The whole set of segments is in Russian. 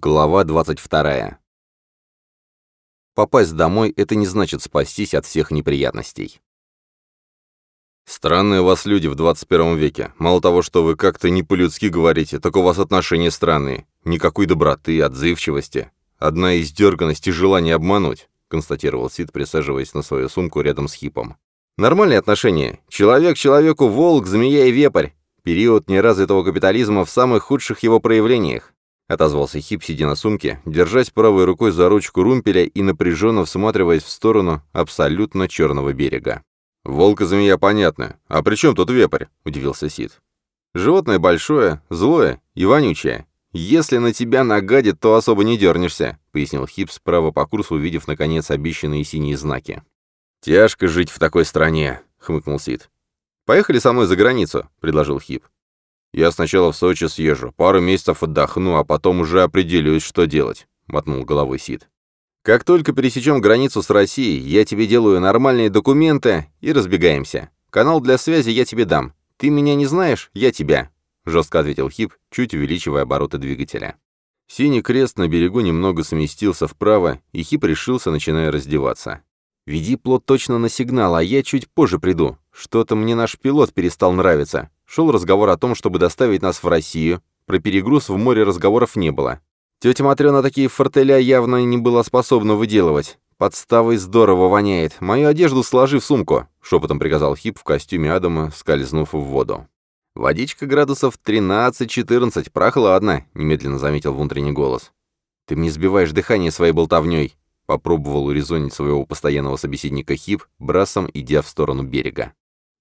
Глава 22. Попасть домой — это не значит спастись от всех неприятностей. Странные у вас люди в 21 веке. Мало того, что вы как-то не по-людски говорите, так у вас отношения странные. Никакой доброты, отзывчивости. Одна издерганность и желание обмануть, констатировал Сид, присаживаясь на свою сумку рядом с Хипом. Нормальные отношения. Человек человеку волк, змея и вепрь. Период неразвитого капитализма в самых худших его проявлениях. — отозвался Хип, сидя на сумке, держась правой рукой за ручку румпеля и напряженно всматриваясь в сторону абсолютно черного берега. «Волк и змея понятно. А при чем тут вепрь?» — удивился Сид. «Животное большое, злое и вонючее. Если на тебя нагадит, то особо не дернешься», — пояснил Хип справа по курсу, увидев, наконец, обещанные синие знаки. «Тяжко жить в такой стране», — хмыкнул Сид. «Поехали со мной за границу», — предложил Хип. «Я сначала в Сочи съезжу, пару месяцев отдохну, а потом уже определюсь, что делать», — мотнул головой Сид. «Как только пересечем границу с Россией, я тебе делаю нормальные документы и разбегаемся. Канал для связи я тебе дам. Ты меня не знаешь, я тебя», — жестко ответил Хип, чуть увеличивая обороты двигателя. Синий крест на берегу немного сместился вправо, и Хип решился, начиная раздеваться. «Веди плот точно на сигнал, а я чуть позже приду. Что-то мне наш пилот перестал нравиться. Шел разговор о том, чтобы доставить нас в Россию. Про перегруз в море разговоров не было. Тетя Матрена такие фортеля явно не была способна выделывать. Подставой здорово воняет. Мою одежду сложи в сумку», — шепотом приказал Хип в костюме Адама, скользнув в воду. «Водичка градусов 13-14, прохладно», — немедленно заметил внутренний голос. «Ты мне сбиваешь дыхание своей болтовней», — попробовал урезонить своего постоянного собеседника Хип, брасом идя в сторону берега.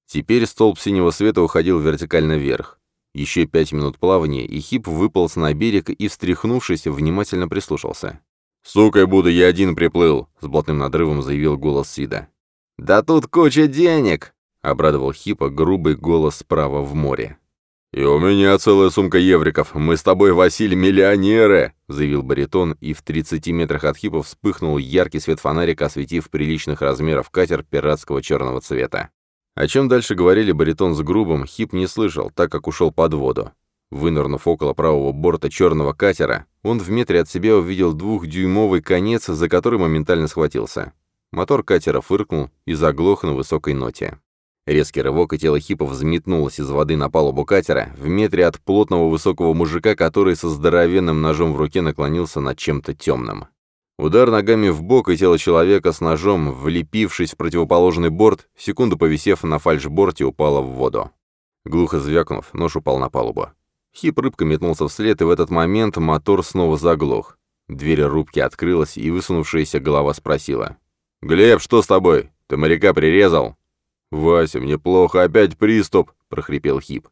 Теперь столб синего света уходил вертикально вверх. Еще пять минут плавания, и Хип выполз на берег и, встряхнувшись, внимательно прислушался. «Сукой буду, я один приплыл», — с блатным надрывом заявил голос Сида. «Да тут куча денег!» — обрадовал Хипа грубый голос справа в море. «И у меня целая сумка евриков. Мы с тобой, Василий, миллионеры!» — заявил баритон, и в 30 метрах от Хипа вспыхнул яркий свет фонарика, осветив приличных размеров катер пиратского черного цвета. О чем дальше говорили баритон с грубым, Хип не слышал, так как ушел под воду. Вынырнув около правого борта черного катера, он в метре от себя увидел двухдюймовый конец, за который моментально схватился. Мотор катера фыркнул и заглох на высокой ноте. Резкий рывок, и тело Хипа взметнулось из воды на палубу катера, в метре от плотного высокого мужика, который со здоровенным ножом в руке наклонился над чем-то темным. Удар ногами в бок и тело человека с ножом, влепившись в противоположный борт, секунду повисев на фальшборте, упало в воду. Глухо звякнув, нож упал на палубу. Хип рыбка метнулся вслед, и в этот момент мотор снова заглох. Дверь рубки открылась, и высунувшаяся голова спросила. «Глеб, что с тобой? Ты моряка прирезал?» «Вася, мне плохо, опять приступ!» — прохрипел Хип.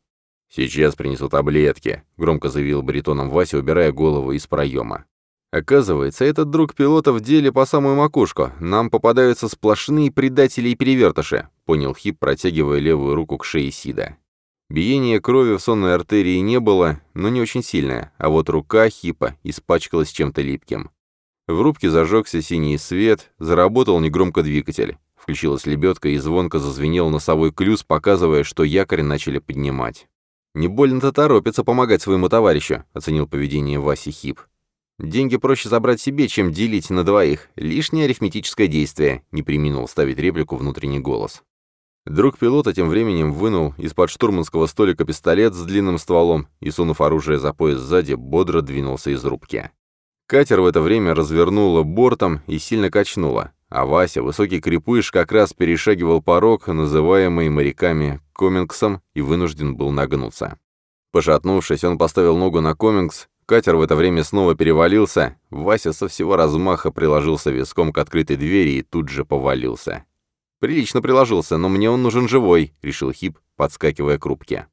«Сейчас принесу таблетки», — громко заявил баритоном Вася, убирая голову из проема. Оказывается, этот друг пилота в деле по самую макушку. Нам попадаются сплошные предатели и перевертыши», — понял Хип, протягивая левую руку к шее Сида. Биения крови в сонной артерии не было, но не очень сильное, а вот рука Хипа испачкалась чем-то липким. В рубке зажегся синий свет, заработал негромко двигатель. Включилась лебедка и звонко зазвенел носовой клюз, показывая, что якорь начали поднимать. «Не больно-то торопится помогать своему товарищу», — оценил поведение Васи Хип. Деньги проще забрать себе, чем делить на двоих. Лишнее арифметическое действие», — не приминул ставить реплику внутренний голос. Друг пилота тем временем вынул из-под штурманского столика пистолет с длинным стволом и, сунув оружие за пояс сзади, бодро двинулся из рубки. Катер в это время развернуло бортом и сильно качнуло, а Вася, высокий крепыш, как раз перешагивал порог, называемый моряками комингсом, и вынужден был нагнуться. Пошатнувшись, он поставил ногу на комингс Катер в это время снова перевалился, Вася со всего размаха приложился виском к открытой двери и тут же повалился. «Прилично приложился, но мне он нужен живой», — решил Хип, подскакивая к рубке.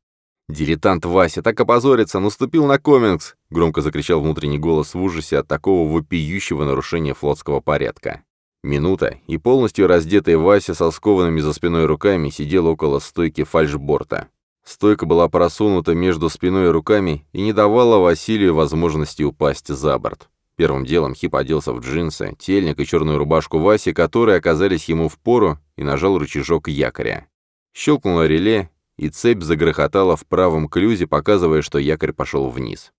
«Дилетант Вася так опозорится, наступил на комингс!» — громко закричал внутренний голос в ужасе от такого вопиющего нарушения флотского порядка. Минута, и полностью раздетый Вася со скованными за спиной руками сидел около стойки фальшборта. Стойка была просунута между спиной и руками и не давала Василию возможности упасть за борт. Первым делом Хип оделся в джинсы, тельник и черную рубашку Васи, которые оказались ему в пору, и нажал рычажок якоря. Щелкнуло реле, и цепь загрохотала в правом клюзе, показывая, что якорь пошел вниз.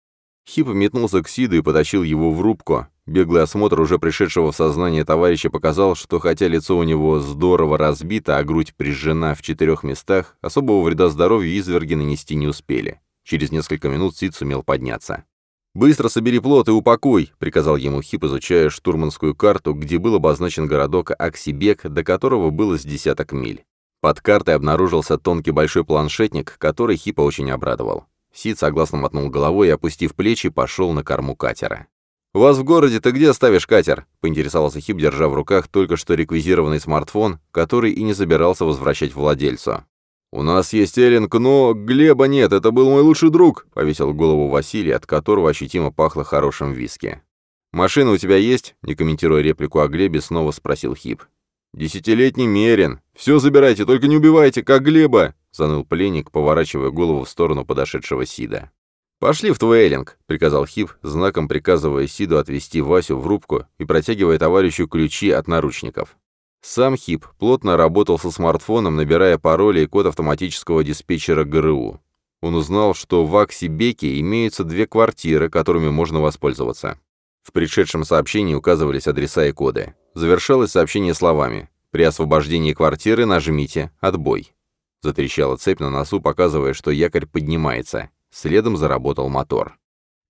Хип метнулся к Сиду и потащил его в рубку. Беглый осмотр уже пришедшего в сознание товарища показал, что хотя лицо у него здорово разбито, а грудь прижжена в четырех местах, особого вреда здоровью изверги нанести не успели. Через несколько минут Сид сумел подняться. «Быстро собери плот и упакуй», — приказал ему Хип, изучая штурманскую карту, где был обозначен городок Аксибек, до которого было с десяток миль. Под картой обнаружился тонкий большой планшетник, который Хипа очень обрадовал. Сид согласно мотнул головой и, опустив плечи, пошел на корму катера. «У вас в городе ты где ставишь катер?» — поинтересовался Хип, держа в руках только что реквизированный смартфон, который и не собирался возвращать владельцу. «У нас есть эллинг, но Глеба нет, это был мой лучший друг», — повесил голову Василий, от которого ощутимо пахло хорошим виски. «Машина у тебя есть?» — не комментируя реплику о Глебе, снова спросил Хип. «Десятилетний Мерин. Все забирайте, только не убивайте, как Глеба!» — заныл пленник, поворачивая голову в сторону подошедшего Сида. «Пошли в твой эллинг», — приказал Хип, знаком приказывая Сиду отвести Васю в рубку и протягивая товарищу ключи от наручников. Сам Хип плотно работал со смартфоном, набирая пароли и код автоматического диспетчера ГРУ. Он узнал, что в Аксибеке имеются две квартиры, которыми можно воспользоваться. В пришедшем сообщении указывались адреса и коды. Завершалось сообщение словами «При освобождении квартиры нажмите «Отбой». Затрещала цепь на носу, показывая, что якорь поднимается. Следом заработал мотор.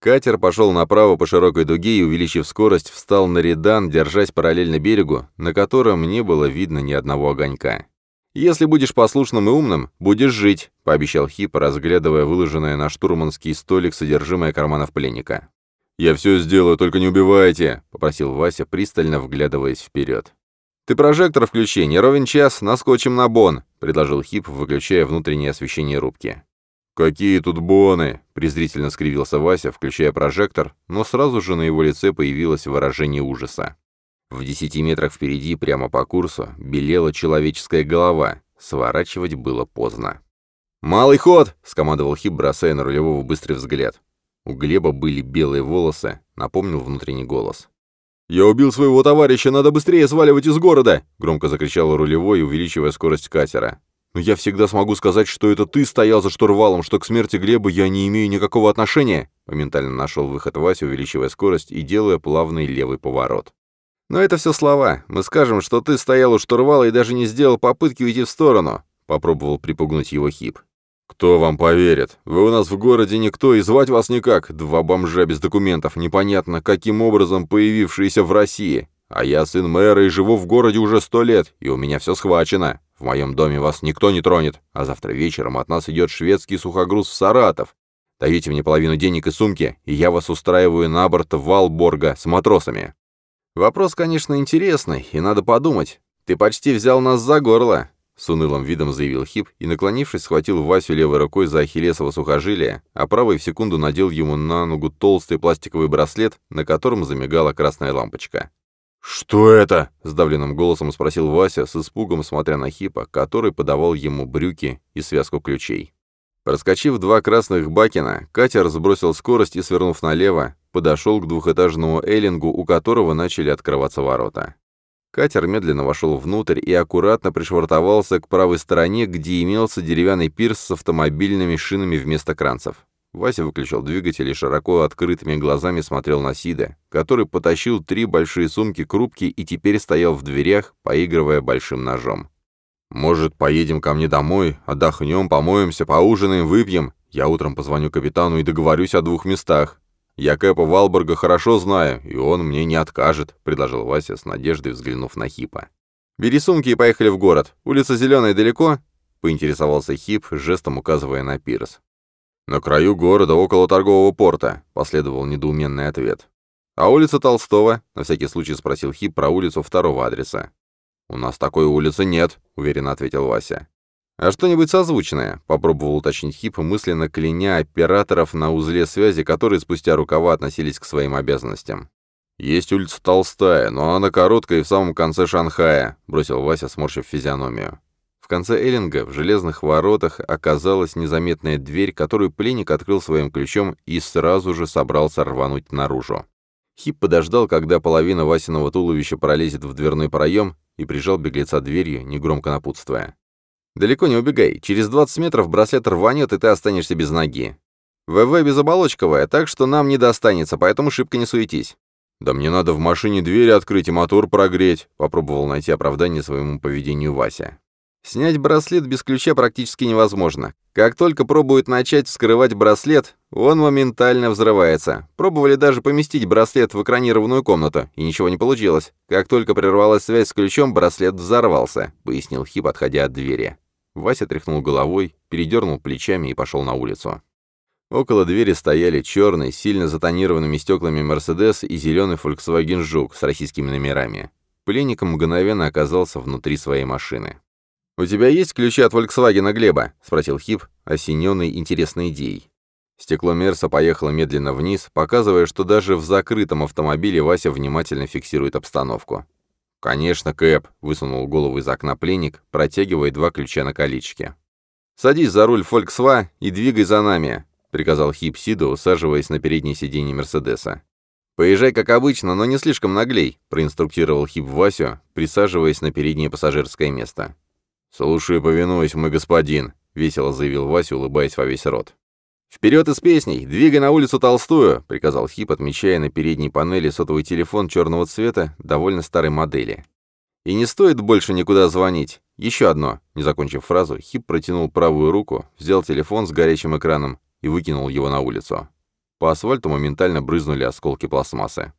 Катер пошел направо по широкой дуге и, увеличив скорость, встал на редан, держась параллельно берегу, на котором не было видно ни одного огонька. «Если будешь послушным и умным, будешь жить», — пообещал Хип, разглядывая выложенное на штурманский столик содержимое карманов пленника. «Я все сделаю, только не убивайте», — попросил Вася, пристально вглядываясь вперед. «Ты прожектор включи, не ровен час, наскочим на бон», — предложил Хип, выключая внутреннее освещение рубки. «Какие тут боны!» — презрительно скривился Вася, включая прожектор, но сразу же на его лице появилось выражение ужаса. В десяти метрах впереди, прямо по курсу, белела человеческая голова. Сворачивать было поздно. «Малый ход!» — скомандовал Хип, бросая на рулевого быстрый взгляд. У Глеба были белые волосы, напомнил внутренний голос. «Я убил своего товарища, надо быстрее сваливать из города!» — громко закричал рулевой, увеличивая скорость катера. Но я всегда смогу сказать, что это ты стоял за штурвалом, что к смерти Глеба я не имею никакого отношения. Моментально нашел выход Вася, увеличивая скорость и делая плавный левый поворот. Но это все слова. Мы скажем, что ты стоял у штурвала и даже не сделал попытки уйти в сторону. Попробовал припугнуть его хип. «Кто вам поверит? Вы у нас в городе никто, и звать вас никак. Два бомжа без документов, непонятно, каким образом появившиеся в России. А я сын мэра и живу в городе уже сто лет, и у меня все схвачено. В моем доме вас никто не тронет, а завтра вечером от нас идет шведский сухогруз в Саратов. Даете мне половину денег и сумки, и я вас устраиваю на борт Валборга с матросами. Вопрос, конечно, интересный, и надо подумать. Ты почти взял нас за горло, с унылым видом заявил Хип и, наклонившись, схватил Васю левой рукой за ахиллесово сухожилие, а правой в секунду надел ему на ногу толстый пластиковый браслет, на котором замигала красная лампочка. «Что это?» — сдавленным голосом спросил Вася, с испугом смотря на Хипа, который подавал ему брюки и связку ключей. Проскочив два красных бакена, катер сбросил скорость и, свернув налево, подошел к двухэтажному эллингу, у которого начали открываться ворота. Катер медленно вошел внутрь и аккуратно пришвартовался к правой стороне, где имелся деревянный пирс с автомобильными шинами вместо кранцев. Вася выключил двигатель и широко открытыми глазами смотрел на Сида, который потащил три большие сумки к рубке и теперь стоял в дверях, поигрывая большим ножом. «Может, поедем ко мне домой, отдохнем, помоемся, поужинаем, выпьем? Я утром позвоню капитану и договорюсь о двух местах. Я Кэпа Валборга хорошо знаю, и он мне не откажет», — предложил Вася с надеждой, взглянув на Хипа. «Бери сумки и поехали в город. Улица Зеленая далеко?» — поинтересовался Хип, жестом указывая на пирс. «На краю города, около торгового порта», — последовал недоуменный ответ. «А улица Толстого?» — на всякий случай спросил Хип про улицу второго адреса. «У нас такой улицы нет», — уверенно ответил Вася. «А что-нибудь созвучное?» — попробовал уточнить Хип, мысленно кляня операторов на узле связи, которые спустя рукава относились к своим обязанностям. «Есть улица Толстая, но она короткая и в самом конце Шанхая», — бросил Вася, сморщив физиономию. Конце Эллинга в железных воротах оказалась незаметная дверь, которую пленник открыл своим ключом и сразу же собрался рвануть наружу. Хип подождал, когда половина Васиного туловища пролезет в дверной проем, и прижал беглеца дверью, негромко напутствуя. «Далеко не убегай. Через 20 метров браслет рванет, и ты останешься без ноги». ВВ безоболочковая, так что нам не достанется, поэтому шибко не суетись». «Да мне надо в машине двери открыть и мотор прогреть», — попробовал найти оправдание своему поведению Вася. Снять браслет без ключа практически невозможно. Как только пробуют начать вскрывать браслет, он моментально взрывается. Пробовали даже поместить браслет в экранированную комнату, и ничего не получилось. Как только прервалась связь с ключом, браслет взорвался, пояснил Хип, отходя от двери. Вася тряхнул головой, передернул плечами и пошел на улицу. Около двери стояли черный, сильно затонированными стеклами Мерседес и зеленый Volkswagen Жук с российскими номерами. Пленник мгновенно оказался внутри своей машины. «У тебя есть ключи от Volkswagen Глеба?» — спросил Хип, осененный интересной идеей. Стекло Мерса поехало медленно вниз, показывая, что даже в закрытом автомобиле Вася внимательно фиксирует обстановку. «Конечно, Кэп», — высунул голову из окна пленник, протягивая два ключа на колечке. «Садись за руль Volkswagen и двигай за нами», — приказал Хип Сиду, усаживаясь на переднее сиденье Мерседеса. «Поезжай, как обычно, но не слишком наглей», — проинструктировал Хип Васю, присаживаясь на переднее пассажирское место. «Слушаю и повинуюсь, мой господин», — весело заявил Вася, улыбаясь во весь рот. «Вперед и с песней! Двигай на улицу Толстую!» — приказал Хип, отмечая на передней панели сотовый телефон черного цвета, довольно старой модели. «И не стоит больше никуда звонить. Еще одно!» Не закончив фразу, Хип протянул правую руку, взял телефон с горячим экраном и выкинул его на улицу. По асфальту моментально брызнули осколки пластмассы.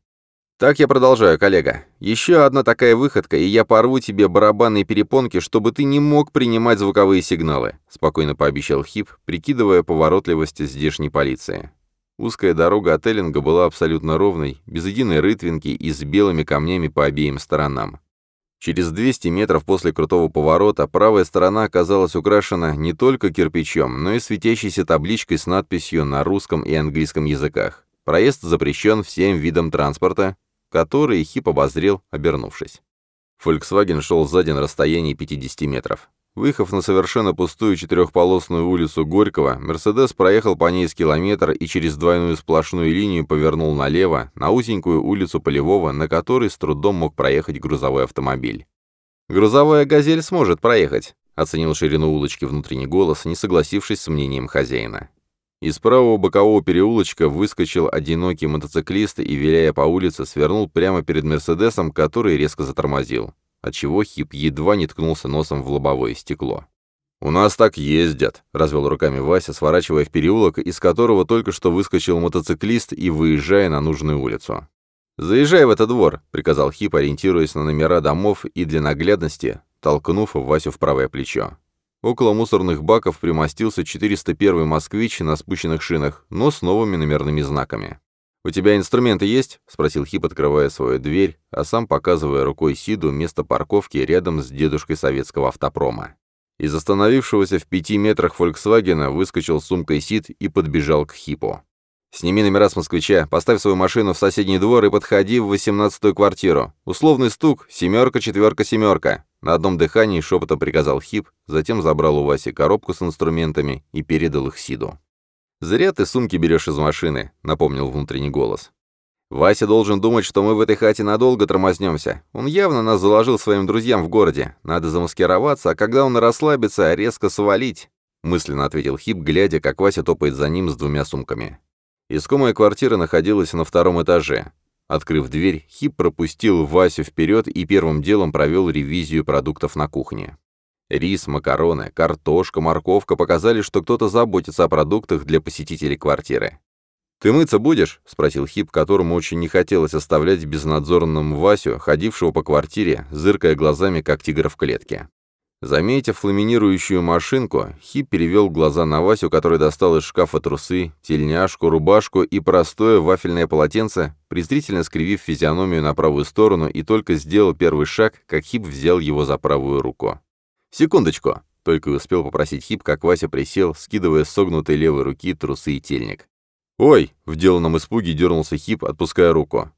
«Так я продолжаю, коллега. Еще одна такая выходка, и я порву тебе барабанные перепонки, чтобы ты не мог принимать звуковые сигналы», — спокойно пообещал Хип, прикидывая поворотливость здешней полиции. Узкая дорога от Эллинга была абсолютно ровной, без единой рытвинки и с белыми камнями по обеим сторонам. Через 200 метров после крутого поворота правая сторона оказалась украшена не только кирпичом, но и светящейся табличкой с надписью на русском и английском языках. Проезд запрещен всем видам транспорта, который Хип обозрел, обернувшись. Volkswagen шел сзади на расстоянии 50 метров. Выехав на совершенно пустую четырехполосную улицу Горького, «Мерседес» проехал по ней с километр и через двойную сплошную линию повернул налево, на узенькую улицу Полевого, на которой с трудом мог проехать грузовой автомобиль. «Грузовая «Газель» сможет проехать», — оценил ширину улочки внутренний голос, не согласившись с мнением хозяина. Из правого бокового переулочка выскочил одинокий мотоциклист и, виляя по улице, свернул прямо перед «Мерседесом», который резко затормозил, отчего Хип едва не ткнулся носом в лобовое стекло. «У нас так ездят», — развел руками Вася, сворачивая в переулок, из которого только что выскочил мотоциклист и выезжая на нужную улицу. «Заезжай в этот двор», — приказал Хип, ориентируясь на номера домов и для наглядности, толкнув Васю в правое плечо. Около мусорных баков примостился 401 «Москвич» на спущенных шинах, но с новыми номерными знаками. «У тебя инструменты есть?» — спросил Хип, открывая свою дверь, а сам показывая рукой Сиду место парковки рядом с дедушкой советского автопрома. Из остановившегося в пяти метрах «Фольксвагена» выскочил сумкой Сид и подбежал к Хипу. «Сними номера с москвича, поставь свою машину в соседний двор и подходи в восемнадцатую квартиру. Условный стук — семерка, четверка, семерка. На одном дыхании шепотом приказал Хип, затем забрал у Васи коробку с инструментами и передал их Сиду. «Зря ты сумки берешь из машины», — напомнил внутренний голос. «Вася должен думать, что мы в этой хате надолго тормознемся. Он явно нас заложил своим друзьям в городе. Надо замаскироваться, а когда он расслабится, резко свалить», — мысленно ответил Хип, глядя, как Вася топает за ним с двумя сумками. Искомая квартира находилась на втором этаже. Открыв дверь, Хип пропустил Васю вперед и первым делом провел ревизию продуктов на кухне. Рис, макароны, картошка, морковка показали, что кто-то заботится о продуктах для посетителей квартиры. «Ты мыться будешь?» — спросил Хип, которому очень не хотелось оставлять безнадзорным Васю, ходившего по квартире, зыркая глазами, как тигр в клетке. Заметив ламинирующую машинку, Хип перевел глаза на Васю, который достал из шкафа трусы, тельняшку, рубашку и простое вафельное полотенце, презрительно скривив физиономию на правую сторону и только сделал первый шаг, как Хип взял его за правую руку. «Секундочку!» — только и успел попросить Хип, как Вася присел, скидывая с согнутой левой руки трусы и тельник. «Ой!» — в деланном испуге дернулся Хип, отпуская руку.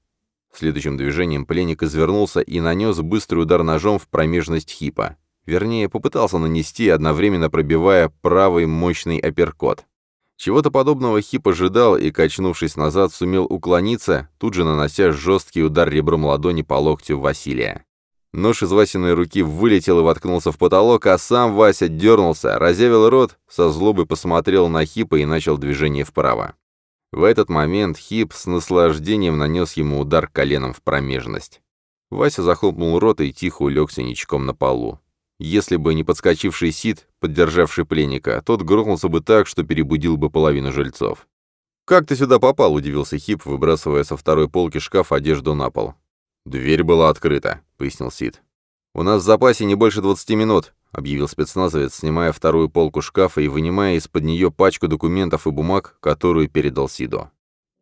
Следующим движением пленник извернулся и нанес быстрый удар ножом в промежность Хипа. Вернее, попытался нанести, одновременно пробивая правый мощный апперкот. Чего-то подобного Хип ожидал и, качнувшись назад, сумел уклониться, тут же нанося жесткий удар ребром ладони по локтю Василия. Нож из Васиной руки вылетел и воткнулся в потолок, а сам Вася дернулся, разъявил рот, со злобой посмотрел на Хипа и начал движение вправо. В этот момент Хип с наслаждением нанес ему удар коленом в промежность. Вася захлопнул рот и тихо улегся ничком на полу. Если бы не подскочивший Сид, поддержавший пленника, тот грохнулся бы так, что перебудил бы половину жильцов. «Как ты сюда попал?» — удивился Хип, выбрасывая со второй полки шкаф одежду на пол. «Дверь была открыта», — пояснил Сид. «У нас в запасе не больше 20 минут», — объявил спецназовец, снимая вторую полку шкафа и вынимая из-под нее пачку документов и бумаг, которую передал Сиду.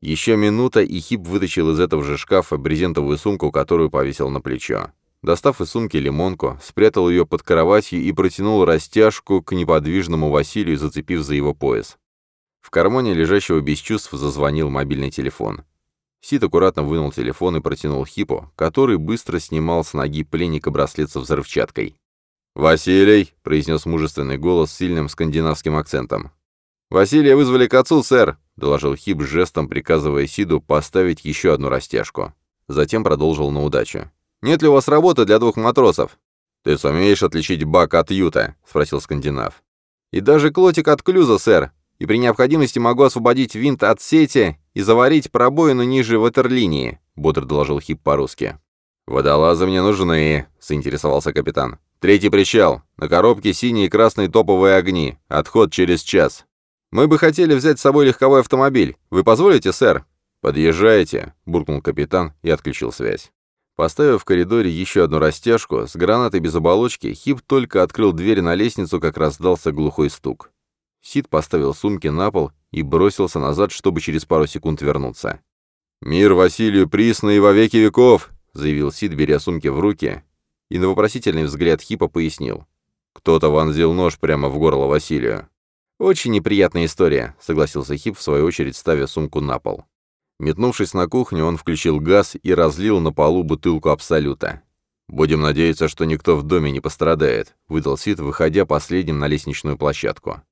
Еще минута, и Хип вытащил из этого же шкафа брезентовую сумку, которую повесил на плечо. Достав из сумки лимонку, спрятал ее под кроватью и протянул растяжку к неподвижному Василию, зацепив за его пояс. В кармане лежащего без чувств зазвонил мобильный телефон. Сид аккуратно вынул телефон и протянул Хипу, который быстро снимал с ноги пленника браслет со взрывчаткой. «Василий!» — произнес мужественный голос с сильным скандинавским акцентом. «Василия вызвали к отцу, сэр!» — доложил Хип жестом, приказывая Сиду поставить еще одну растяжку. Затем продолжил на удачу. «Нет ли у вас работы для двух матросов?» «Ты сумеешь отличить бак от юта?» — спросил скандинав. «И даже клотик от клюза, сэр и при необходимости могу освободить винт от сети и заварить пробоину ниже ватерлинии», — бодро доложил Хип по-русски. «Водолазы мне нужны», — заинтересовался капитан. «Третий причал. На коробке синие и красные топовые огни. Отход через час. Мы бы хотели взять с собой легковой автомобиль. Вы позволите, сэр?» «Подъезжайте», — буркнул капитан и отключил связь. Поставив в коридоре еще одну растяжку, с гранатой без оболочки, Хип только открыл дверь на лестницу, как раздался глухой стук. Сид поставил сумки на пол и бросился назад, чтобы через пару секунд вернуться. «Мир Василию присно и во веки веков!» — заявил Сид, беря сумки в руки, и на вопросительный взгляд Хипа пояснил. «Кто-то вонзил нож прямо в горло Василию». «Очень неприятная история», — согласился Хип, в свою очередь ставя сумку на пол. Метнувшись на кухню, он включил газ и разлил на полу бутылку Абсолюта. «Будем надеяться, что никто в доме не пострадает», — выдал Сид, выходя последним на лестничную площадку.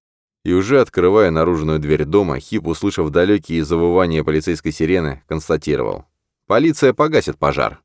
И уже открывая наружную дверь дома, Хип, услышав далекие завывания полицейской сирены, констатировал. «Полиция погасит пожар».